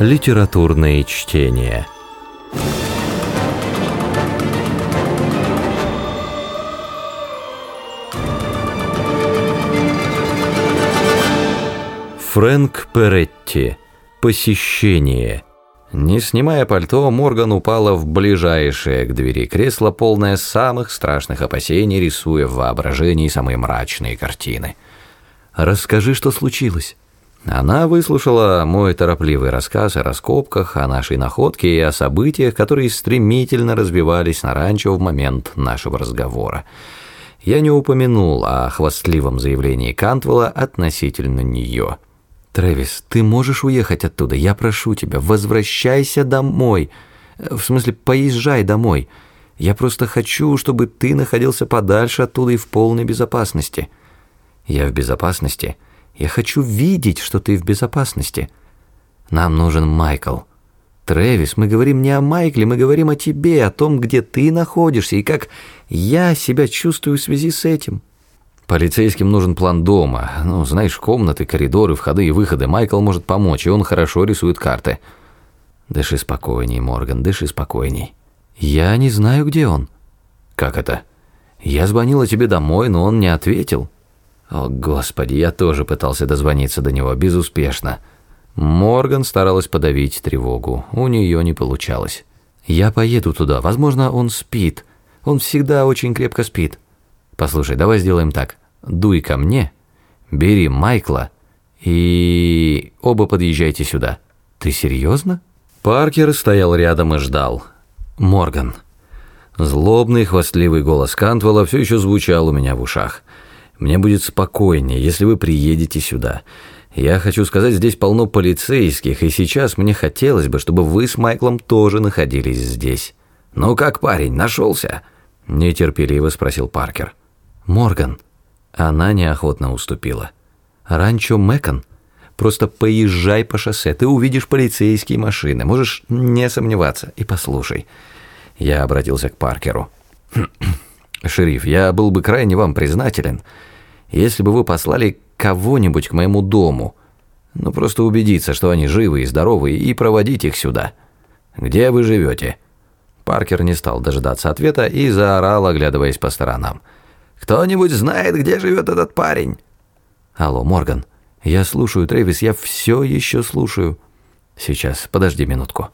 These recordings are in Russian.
Литературные чтения. Фрэнк Перетти. Посещение. Не снимая пальто, Морган упала в ближайшее к двери кресло, полное самых страшных опасений, рисуя в воображении самые мрачные картины. «Расскажи, что случилось». Она выслушала мой торопливый рассказ о раскопках, о нашей находке и о событиях, которые стремительно развивались на ранчо в момент нашего разговора. Я не упомянул о хвастливом заявлении Кантвелла относительно нее. «Трэвис, ты можешь уехать оттуда? Я прошу тебя, возвращайся домой. В смысле, поезжай домой. Я просто хочу, чтобы ты находился подальше оттуда и в полной безопасности». «Я в безопасности?» Я хочу видеть, что ты в безопасности. Нам нужен Майкл. Трэвис, мы говорим не о Майкле, мы говорим о тебе, о том, где ты находишься и как я себя чувствую в связи с этим. Полицейским нужен план дома. Ну, знаешь, комнаты, коридоры, входы и выходы. Майкл может помочь, и он хорошо рисует карты. Дыши спокойней, Морган, дыши спокойней. Я не знаю, где он. Как это? Я звонила тебе домой, но он не ответил. О, Господи, я тоже пытался дозвониться до него, безуспешно. Морган старалась подавить тревогу, у нее не получалось. «Я поеду туда, возможно, он спит. Он всегда очень крепко спит. Послушай, давай сделаем так. Дуй ко мне, бери Майкла и... оба подъезжайте сюда». «Ты серьезно?» Паркер стоял рядом и ждал. «Морган». Злобный, хвастливый голос Кантвелла все еще звучал у меня в ушах. Мне будет спокойнее, если вы приедете сюда. Я хочу сказать, здесь полно полицейских, и сейчас мне хотелось бы, чтобы вы с Майклом тоже находились здесь. Ну как, парень, нашелся? Нетерпеливо спросил Паркер. Морган. Она неохотно уступила. Ранчо Мэкон. Просто поезжай по шоссе, ты увидишь полицейские машины, можешь не сомневаться. И послушай. Я обратился к Паркеру. «Шериф, я был бы крайне вам признателен, если бы вы послали кого-нибудь к моему дому. Ну, просто убедиться, что они живы и здоровы, и проводить их сюда. Где вы живете?» Паркер не стал дожидаться ответа и заорал, оглядываясь по сторонам. «Кто-нибудь знает, где живет этот парень?» «Алло, Морган, я слушаю, Трэвис, я все еще слушаю». «Сейчас, подожди минутку».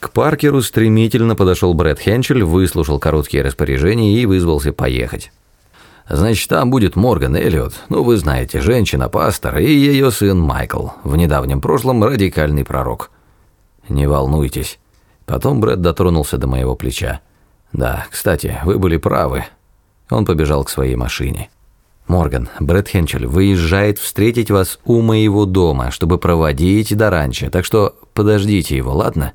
К Паркеру стремительно подошел Брэд Хенчель, выслушал короткие распоряжения и вызвался поехать. Значит, там будет Морган Эллиот, ну вы знаете, женщина-пастор и ее сын Майкл, в недавнем прошлом радикальный пророк. Не волнуйтесь. Потом Брэд дотронулся до моего плеча. Да, кстати, вы были правы. Он побежал к своей машине. Морган, Брэд Хенчель выезжает встретить вас у моего дома, чтобы проводить до ранчо, так что подождите его, ладно?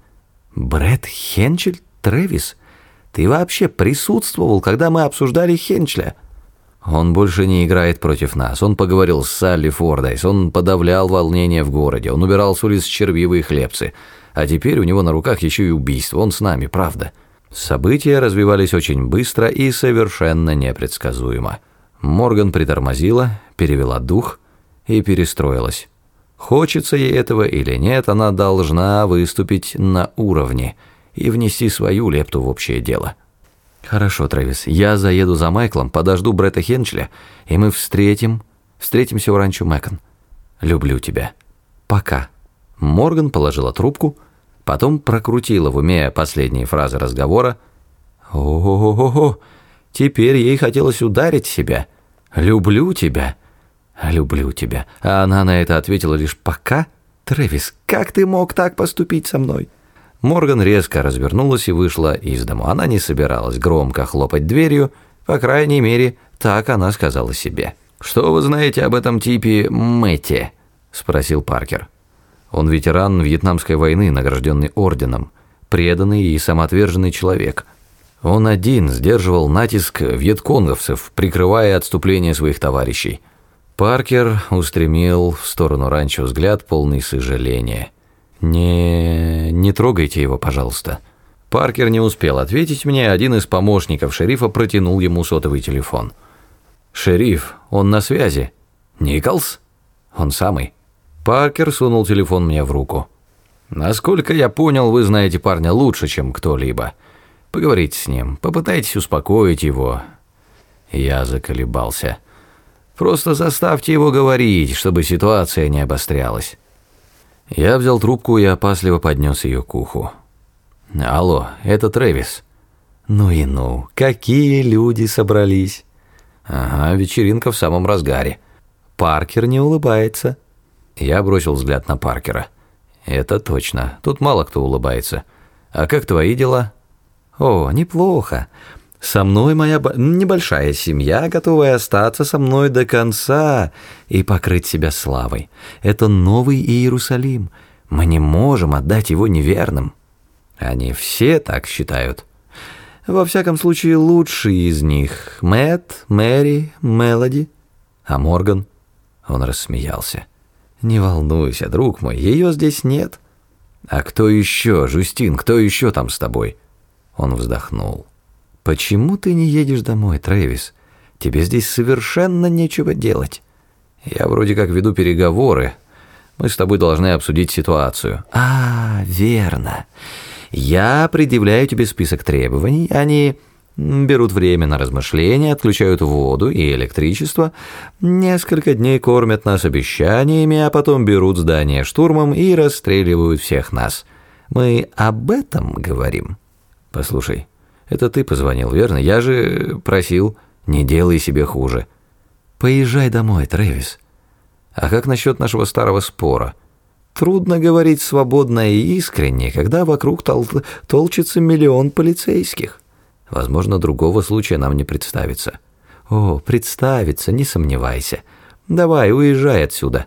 Брэд Хенчель? Трэвис? Ты вообще присутствовал, когда мы обсуждали Хенчля? Он больше не играет против нас. Он поговорил с Салли Фордайс, он подавлял волнение в городе, он убирал с улиц червивые хлебцы. А теперь у него на руках еще и убийство. Он с нами, правда. События развивались очень быстро и совершенно непредсказуемо. Морган притормозила, перевела дух и перестроилась. Хочется ей этого или нет, она должна выступить на уровне и внести свою лепту в общее дело. «Хорошо, Трэвис, я заеду за Майклом, подожду Бретта Хенчля, и мы встретим... встретимся у ранчо Мэкон. Люблю тебя. Пока». Морган положила трубку, потом прокрутила в уме последние фразы разговора. «О-о-о-о! Теперь ей хотелось ударить себя. Люблю тебя. Люблю тебя». А она на это ответила лишь «пока». «Трэвис, как ты мог так поступить со мной?» Морган резко развернулась и вышла из дому. Она не собиралась громко хлопать дверью, по крайней мере, так она сказала себе. «Что вы знаете об этом типе Мэтти?» – спросил Паркер. Он ветеран Вьетнамской войны, награжденный орденом, преданный и самоотверженный человек. Он один сдерживал натиск вьетконговцев, прикрывая отступление своих товарищей. Паркер устремил в сторону ранчо взгляд, полный сожаления – «Не... не трогайте его, пожалуйста». Паркер не успел ответить мне, один из помощников шерифа протянул ему сотовый телефон. «Шериф, он на связи». «Николс?» «Он самый». Паркер сунул телефон мне в руку. Насколько я понял, вы знаете парня лучше, чем кто-либо. Поговорите с ним, попытайтесь успокоить его». Я заколебался. «Просто заставьте его говорить, чтобы ситуация не обострялась». Я взял трубку и опасливо поднес ее к уху. «Алло, это Трэвис». «Ну и ну, какие люди собрались?» «Ага, вечеринка в самом разгаре». «Паркер не улыбается». Я бросил взгляд на Паркера. «Это точно, тут мало кто улыбается. А как твои дела?» «О, неплохо. Со мной моя небольшая семья, готовая остаться со мной до конца и покрыть себя славой. Это новый Иерусалим. Мы не можем отдать его неверным». Они все так считают. Во всяком случае, лучшие из них — Мэтт, Мэри, Мелоди. А Морган? Он рассмеялся. «Не волнуйся, друг мой, ее здесь нет». «А кто еще, Жустин, кто еще там с тобой?» Он вздохнул. «Почему ты не едешь домой, Трэвис? Тебе здесь совершенно нечего делать. Я вроде как веду переговоры. Мы с тобой должны обсудить ситуацию». «А, верно. Я предъявляю тебе список требований, они берут время на размышления, отключают воду и электричество, несколько дней кормят нас обещаниями, а потом берут здание штурмом и расстреливают всех нас. Мы об этом говорим. Послушай, это ты позвонил, верно? Я же просил, не делай себе хуже. Поезжай домой, Трэвис. А как насчет нашего старого спора? Трудно говорить свободно и искренне, когда вокруг тол толчится миллион полицейских. Возможно, другого случая нам не представится. О, представится, не сомневайся. Давай, уезжай отсюда.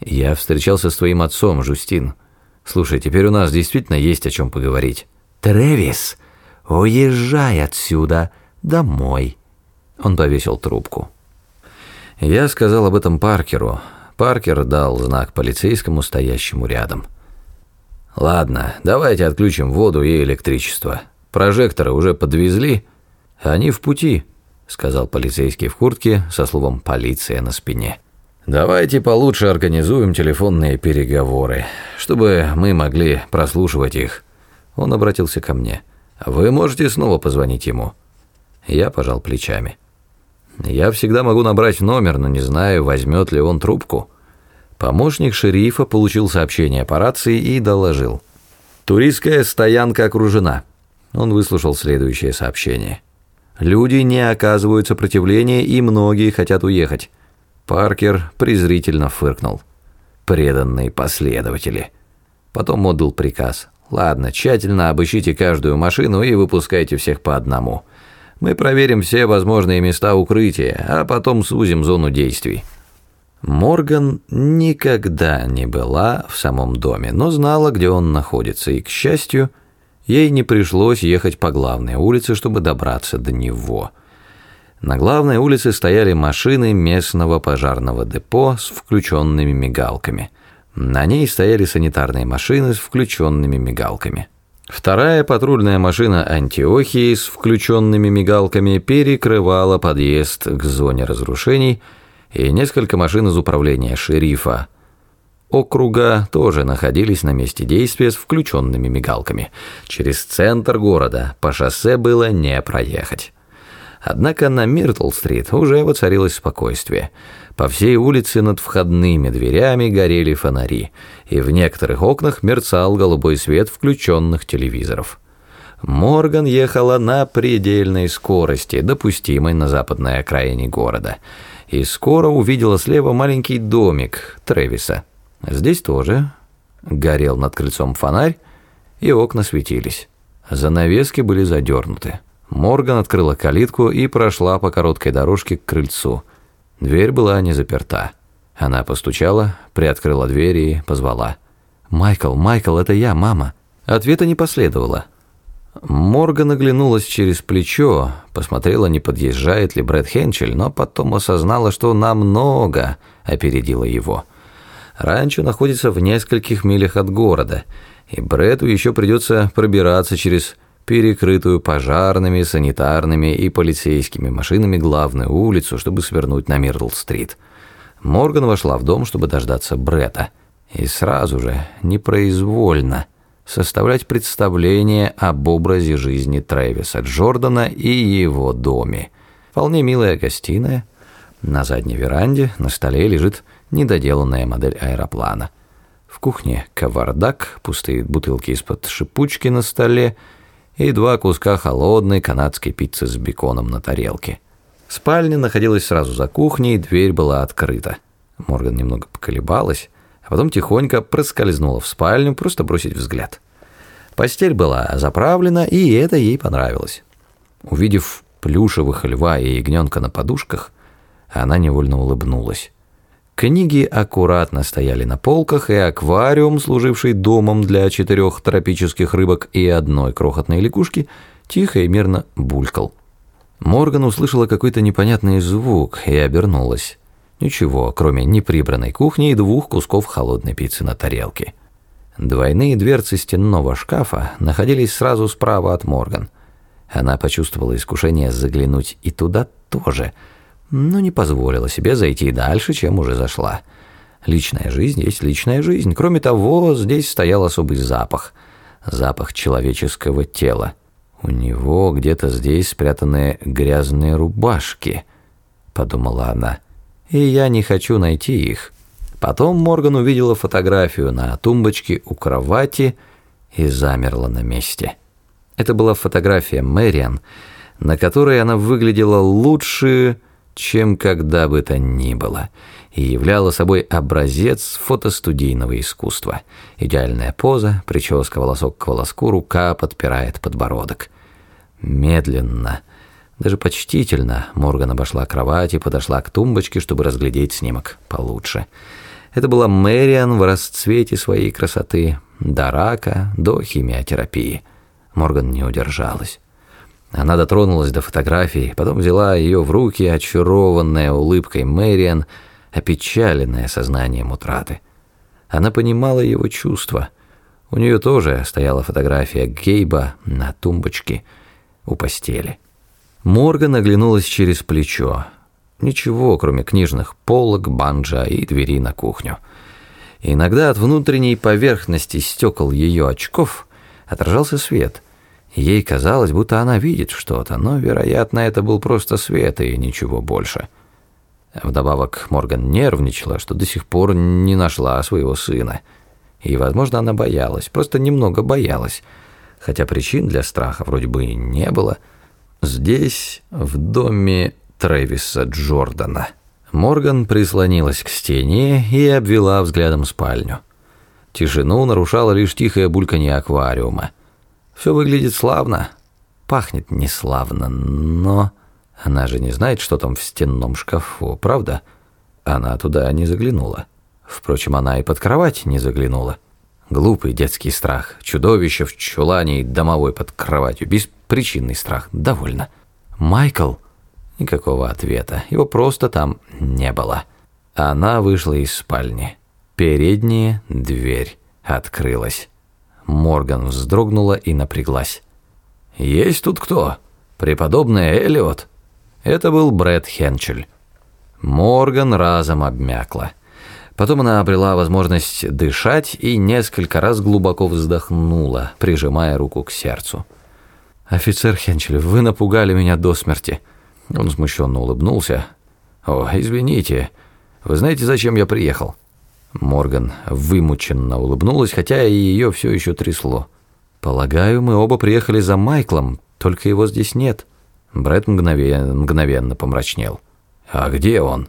Я встречался с твоим отцом, Жустин. Слушай, теперь у нас действительно есть о чем поговорить. Тревис, уезжай отсюда, домой. Он повесил трубку. Я сказал об этом Паркеру. Паркер дал знак полицейскому, стоящему рядом. «Ладно, давайте отключим воду и электричество. Прожекторы уже подвезли, они в пути», — сказал полицейский в куртке со словом «полиция» на спине. «Давайте получше организуем телефонные переговоры, чтобы мы могли прослушивать их». Он обратился ко мне. «Вы можете снова позвонить ему?» Я пожал плечами. Я всегда могу набрать номер, но не знаю, возьмет ли он трубку. Помощник шерифа получил сообщение по рации и доложил. Туристская стоянка окружена. Он выслушал следующее сообщение. Люди не оказывают сопротивления, и многие хотят уехать. Паркер презрительно фыркнул. Преданные последователи. Потом отдал приказ. «Ладно, тщательно обыщите каждую машину и выпускайте всех по одному». Мы проверим все возможные места укрытия, а потом сузим зону действий». Морган никогда не была в самом доме, но знала, где он находится, и, к счастью, ей не пришлось ехать по главной улице, чтобы добраться до него. На главной улице стояли машины местного пожарного депо с включенными мигалками. На ней стояли санитарные машины с включенными мигалками. Вторая патрульная машина Антиохии с включенными мигалками перекрывала подъезд к зоне разрушений, и несколько машин из управления шерифа округа тоже находились на месте действия с включенными мигалками. Через центр города по шоссе было не проехать. Однако на Миртл-стрит уже воцарилось спокойствие – по всей улице над входными дверями горели фонари, и в некоторых окнах мерцал голубой свет включенных телевизоров. Морган ехала на предельной скорости, допустимой на западной окраине города, и скоро увидела слева маленький домик Тревиса. Здесь тоже горел над крыльцом фонарь, и окна светились. Занавески были задернуты. Морган открыла калитку и прошла по короткой дорожке к крыльцу – Дверь была не заперта. Она постучала, приоткрыла дверь и позвала. «Майкл, Майкл, это я, мама». Ответа не последовало. Морган оглянулась через плечо, посмотрела, не подъезжает ли Брэд Хенчель, но потом осознала, что намного опередила его. Ранчо находится в нескольких милях от города, и Брэду еще придется пробираться через перекрытую пожарными, санитарными и полицейскими машинами главную улицу, чтобы свернуть на Миртл-стрит. Морган вошла в дом, чтобы дождаться Брета. и сразу же, непроизвольно, составлять представление об образе жизни Трэвиса Джордана и его доме. Вполне милая гостиная. На задней веранде на столе лежит недоделанная модель аэроплана. В кухне кавардак, пустые бутылки из-под шипучки на столе и два куска холодной канадской пиццы с беконом на тарелке. Спальня находилась сразу за кухней, дверь была открыта. Морган немного поколебалась, а потом тихонько проскользнула в спальню, просто бросить взгляд. Постель была заправлена, и это ей понравилось. Увидев плюшевых льва и ягненка на подушках, она невольно улыбнулась. Книги аккуратно стояли на полках, и аквариум, служивший домом для четырех тропических рыбок и одной крохотной лягушки, тихо и мирно булькал. Морган услышала какой-то непонятный звук и обернулась. Ничего, кроме неприбранной кухни и двух кусков холодной пиццы на тарелке. Двойные дверцы стенного шкафа находились сразу справа от Морган. Она почувствовала искушение заглянуть и туда тоже, но не позволила себе зайти дальше, чем уже зашла. Личная жизнь есть личная жизнь. Кроме того, здесь стоял особый запах. Запах человеческого тела. У него где-то здесь спрятаны грязные рубашки, подумала она и я не хочу найти их. Потом Морган увидела фотографию на тумбочке у кровати и замерла на месте. Это была фотография Мэриан, на которой она выглядела лучше, чем когда бы то ни было, и являла собой образец фотостудийного искусства. Идеальная поза, прическа волосок к волоску, рука подпирает подбородок. Медленно – даже почтительно Морган обошла кровать и подошла к тумбочке, чтобы разглядеть снимок получше. Это была Мэриан в расцвете своей красоты, до рака, до химиотерапии. Морган не удержалась. Она дотронулась до фотографии, потом взяла ее в руки, очарованная улыбкой Мэриан, опечаленная сознанием утраты. Она понимала его чувства. У нее тоже стояла фотография Гейба на тумбочке у постели. Морган оглянулась через плечо. Ничего, кроме книжных полок, банджа и двери на кухню. Иногда от внутренней поверхности стекол ее очков отражался свет. Ей казалось, будто она видит что-то, но, вероятно, это был просто свет и ничего больше. Вдобавок Морган нервничала, что до сих пор не нашла своего сына. И, возможно, она боялась, просто немного боялась, хотя причин для страха вроде бы и не было – Здесь, в доме Трэвиса Джордана. Морган прислонилась к стене и обвела взглядом спальню. Тишину нарушало лишь тихое бульканье аквариума. Все выглядит славно, пахнет неславно, но... Она же не знает, что там в стенном шкафу, правда? Она туда не заглянула. Впрочем, она и под кровать не заглянула. Глупый детский страх, чудовище в чулане и домовой под кроватью, беспричинный страх, довольно. «Майкл?» Никакого ответа, его просто там не было. Она вышла из спальни. Передняя дверь открылась. Морган вздрогнула и напряглась. «Есть тут кто? Преподобный Эллиот?» Это был Брэд Хенчель. Морган разом обмякла. Потом она обрела возможность дышать и несколько раз глубоко вздохнула, прижимая руку к сердцу. «Офицер Хенчель, вы напугали меня до смерти». Он смущенно улыбнулся. «О, извините. Вы знаете, зачем я приехал?» Морган вымученно улыбнулась, хотя и ее все еще трясло. «Полагаю, мы оба приехали за Майклом, только его здесь нет». Брэд мгновенно, мгновенно помрачнел. «А где он?»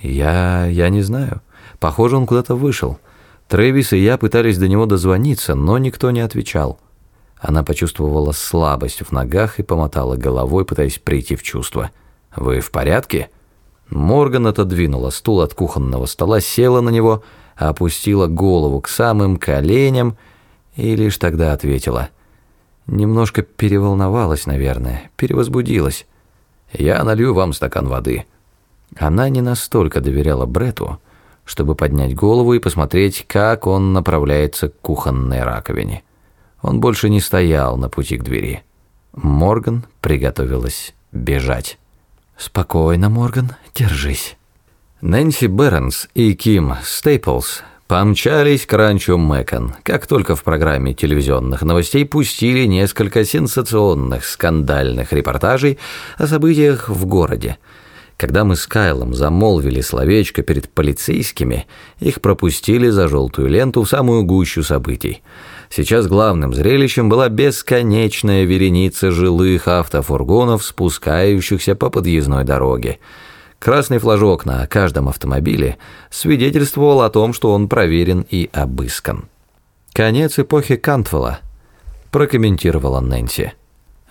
«Я... я не знаю». Похоже, он куда-то вышел. Трэвис и я пытались до него дозвониться, но никто не отвечал. Она почувствовала слабость в ногах и помотала головой, пытаясь прийти в чувство. «Вы в порядке?» Морган отодвинула стул от кухонного стола, села на него, опустила голову к самым коленям и лишь тогда ответила. Немножко переволновалась, наверное, перевозбудилась. «Я налью вам стакан воды». Она не настолько доверяла Брету, чтобы поднять голову и посмотреть, как он направляется к кухонной раковине. Он больше не стоял на пути к двери. Морган приготовилась бежать. «Спокойно, Морган, держись». Нэнси Бернс и Ким Стейплс помчались к ранчо Мэкон, как только в программе телевизионных новостей пустили несколько сенсационных скандальных репортажей о событиях в городе. Когда мы с Кайлом замолвили словечко перед полицейскими, их пропустили за желтую ленту в самую гущу событий. Сейчас главным зрелищем была бесконечная вереница жилых автофургонов, спускающихся по подъездной дороге. Красный флажок на каждом автомобиле свидетельствовал о том, что он проверен и обыскан. «Конец эпохи Кантвелла», – прокомментировала Нэнси.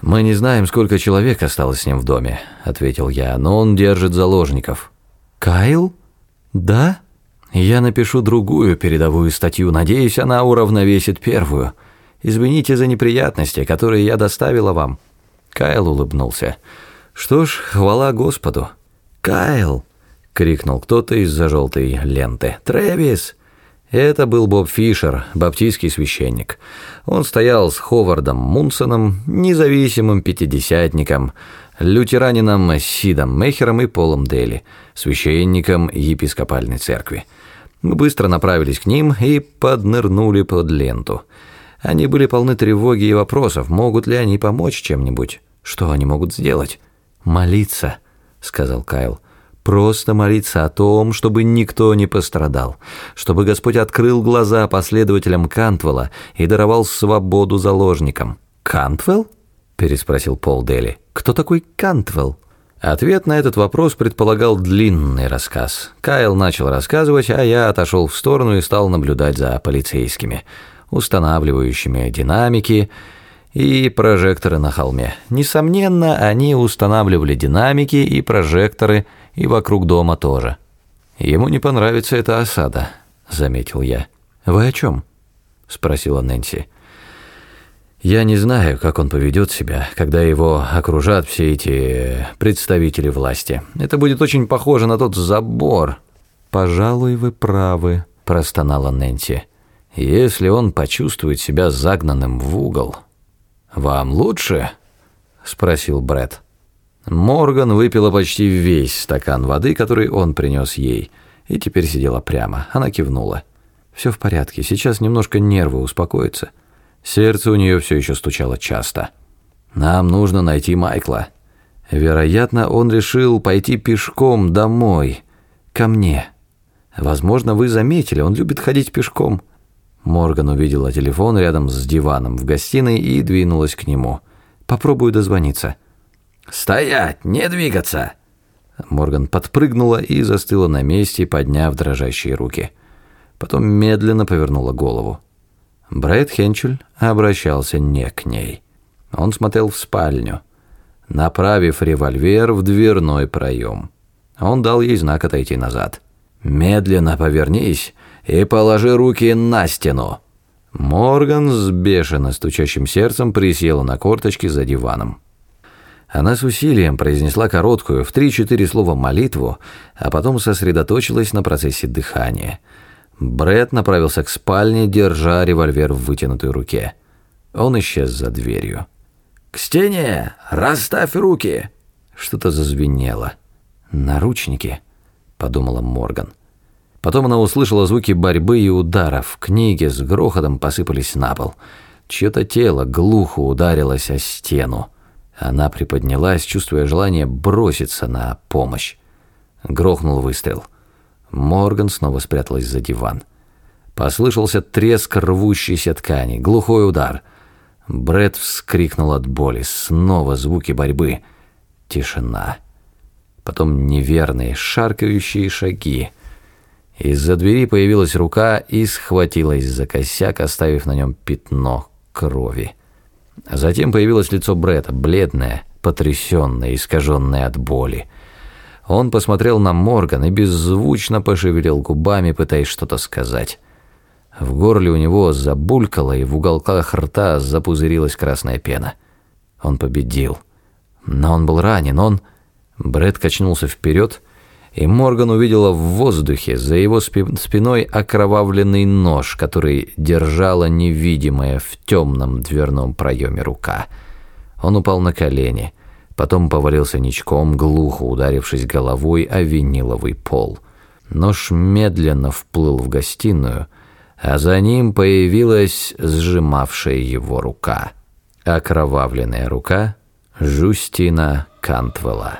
«Мы не знаем, сколько человек осталось с ним в доме», – ответил я, – «но он держит заложников». «Кайл? Да?» «Я напишу другую передовую статью, надеюсь, она уравновесит первую. Извините за неприятности, которые я доставила вам». Кайл улыбнулся. «Что ж, хвала Господу». «Кайл!» — крикнул кто-то из-за желтой ленты. «Трэвис!» Это был Боб Фишер, баптистский священник. Он стоял с Ховардом Мунсоном, независимым пятидесятником, лютеранином Сидом Мехером и Полом Дели, священником епископальной церкви. Мы быстро направились к ним и поднырнули под ленту. Они были полны тревоги и вопросов, могут ли они помочь чем-нибудь, что они могут сделать. «Молиться», — сказал Кайл. «Просто молиться о том, чтобы никто не пострадал, чтобы Господь открыл глаза последователям Кантвелла и даровал свободу заложникам». «Кантвелл?» — переспросил Пол Дели. «Кто такой Кантвелл?» Ответ на этот вопрос предполагал длинный рассказ. Кайл начал рассказывать, а я отошел в сторону и стал наблюдать за полицейскими, устанавливающими динамики, и прожекторы на холме. Несомненно, они устанавливали динамики и прожекторы и вокруг дома тоже. Ему не понравится эта осада, заметил я. Вы о чем? спросила Нэнси. Я не знаю, как он поведет себя, когда его окружат все эти представители власти. Это будет очень похоже на тот забор. Пожалуй, вы правы, простонала Нэнси. Если он почувствует себя загнанным в угол, «Вам лучше?» – спросил Бред. Морган выпила почти весь стакан воды, который он принес ей, и теперь сидела прямо. Она кивнула. «Все в порядке, сейчас немножко нервы успокоятся». Сердце у нее все еще стучало часто. «Нам нужно найти Майкла». Вероятно, он решил пойти пешком домой, ко мне. Возможно, вы заметили, он любит ходить пешком. Морган увидела телефон рядом с диваном в гостиной и двинулась к нему. «Попробую дозвониться». «Стоять! Не двигаться!» Морган подпрыгнула и застыла на месте, подняв дрожащие руки. Потом медленно повернула голову. Брэд Хенчель обращался не к ней. Он смотрел в спальню, направив револьвер в дверной проем. Он дал ей знак отойти назад. «Медленно повернись и положи руки на стену». Морган с бешено стучащим сердцем присела на корточки за диваном. Она с усилием произнесла короткую, в три-четыре слова молитву, а потом сосредоточилась на процессе дыхания. Бред направился к спальне, держа револьвер в вытянутой руке. Он исчез за дверью. «К стене! Расставь руки!» Что-то зазвенело. «Наручники», — подумала Морган. Потом она услышала звуки борьбы и ударов. Книги с грохотом посыпались на пол. Чье-то тело глухо ударилось о стену. Она приподнялась, чувствуя желание броситься на помощь. Грохнул выстрел. Морган снова спряталась за диван. Послышался треск рвущейся ткани, глухой удар. Бред вскрикнул от боли. Снова звуки борьбы. Тишина. Потом неверные, шаркающие шаги. Из-за двери появилась рука и схватилась за косяк, оставив на нем пятно крови. Затем появилось лицо Бретта, бледное, потрясенное, искаженное от боли. Он посмотрел на Морган и беззвучно пошевелил губами, пытаясь что-то сказать. В горле у него забулькало, и в уголках рта запузырилась красная пена. Он победил. Но он был ранен, он... Брэд качнулся вперед и Морган увидела в воздухе за его спиной окровавленный нож, который держала невидимая в темном дверном проеме рука. Он упал на колени, потом повалился ничком, глухо ударившись головой о виниловый пол. Нож медленно вплыл в гостиную, а за ним появилась сжимавшая его рука. Окровавленная рука Жустина Кантвелла.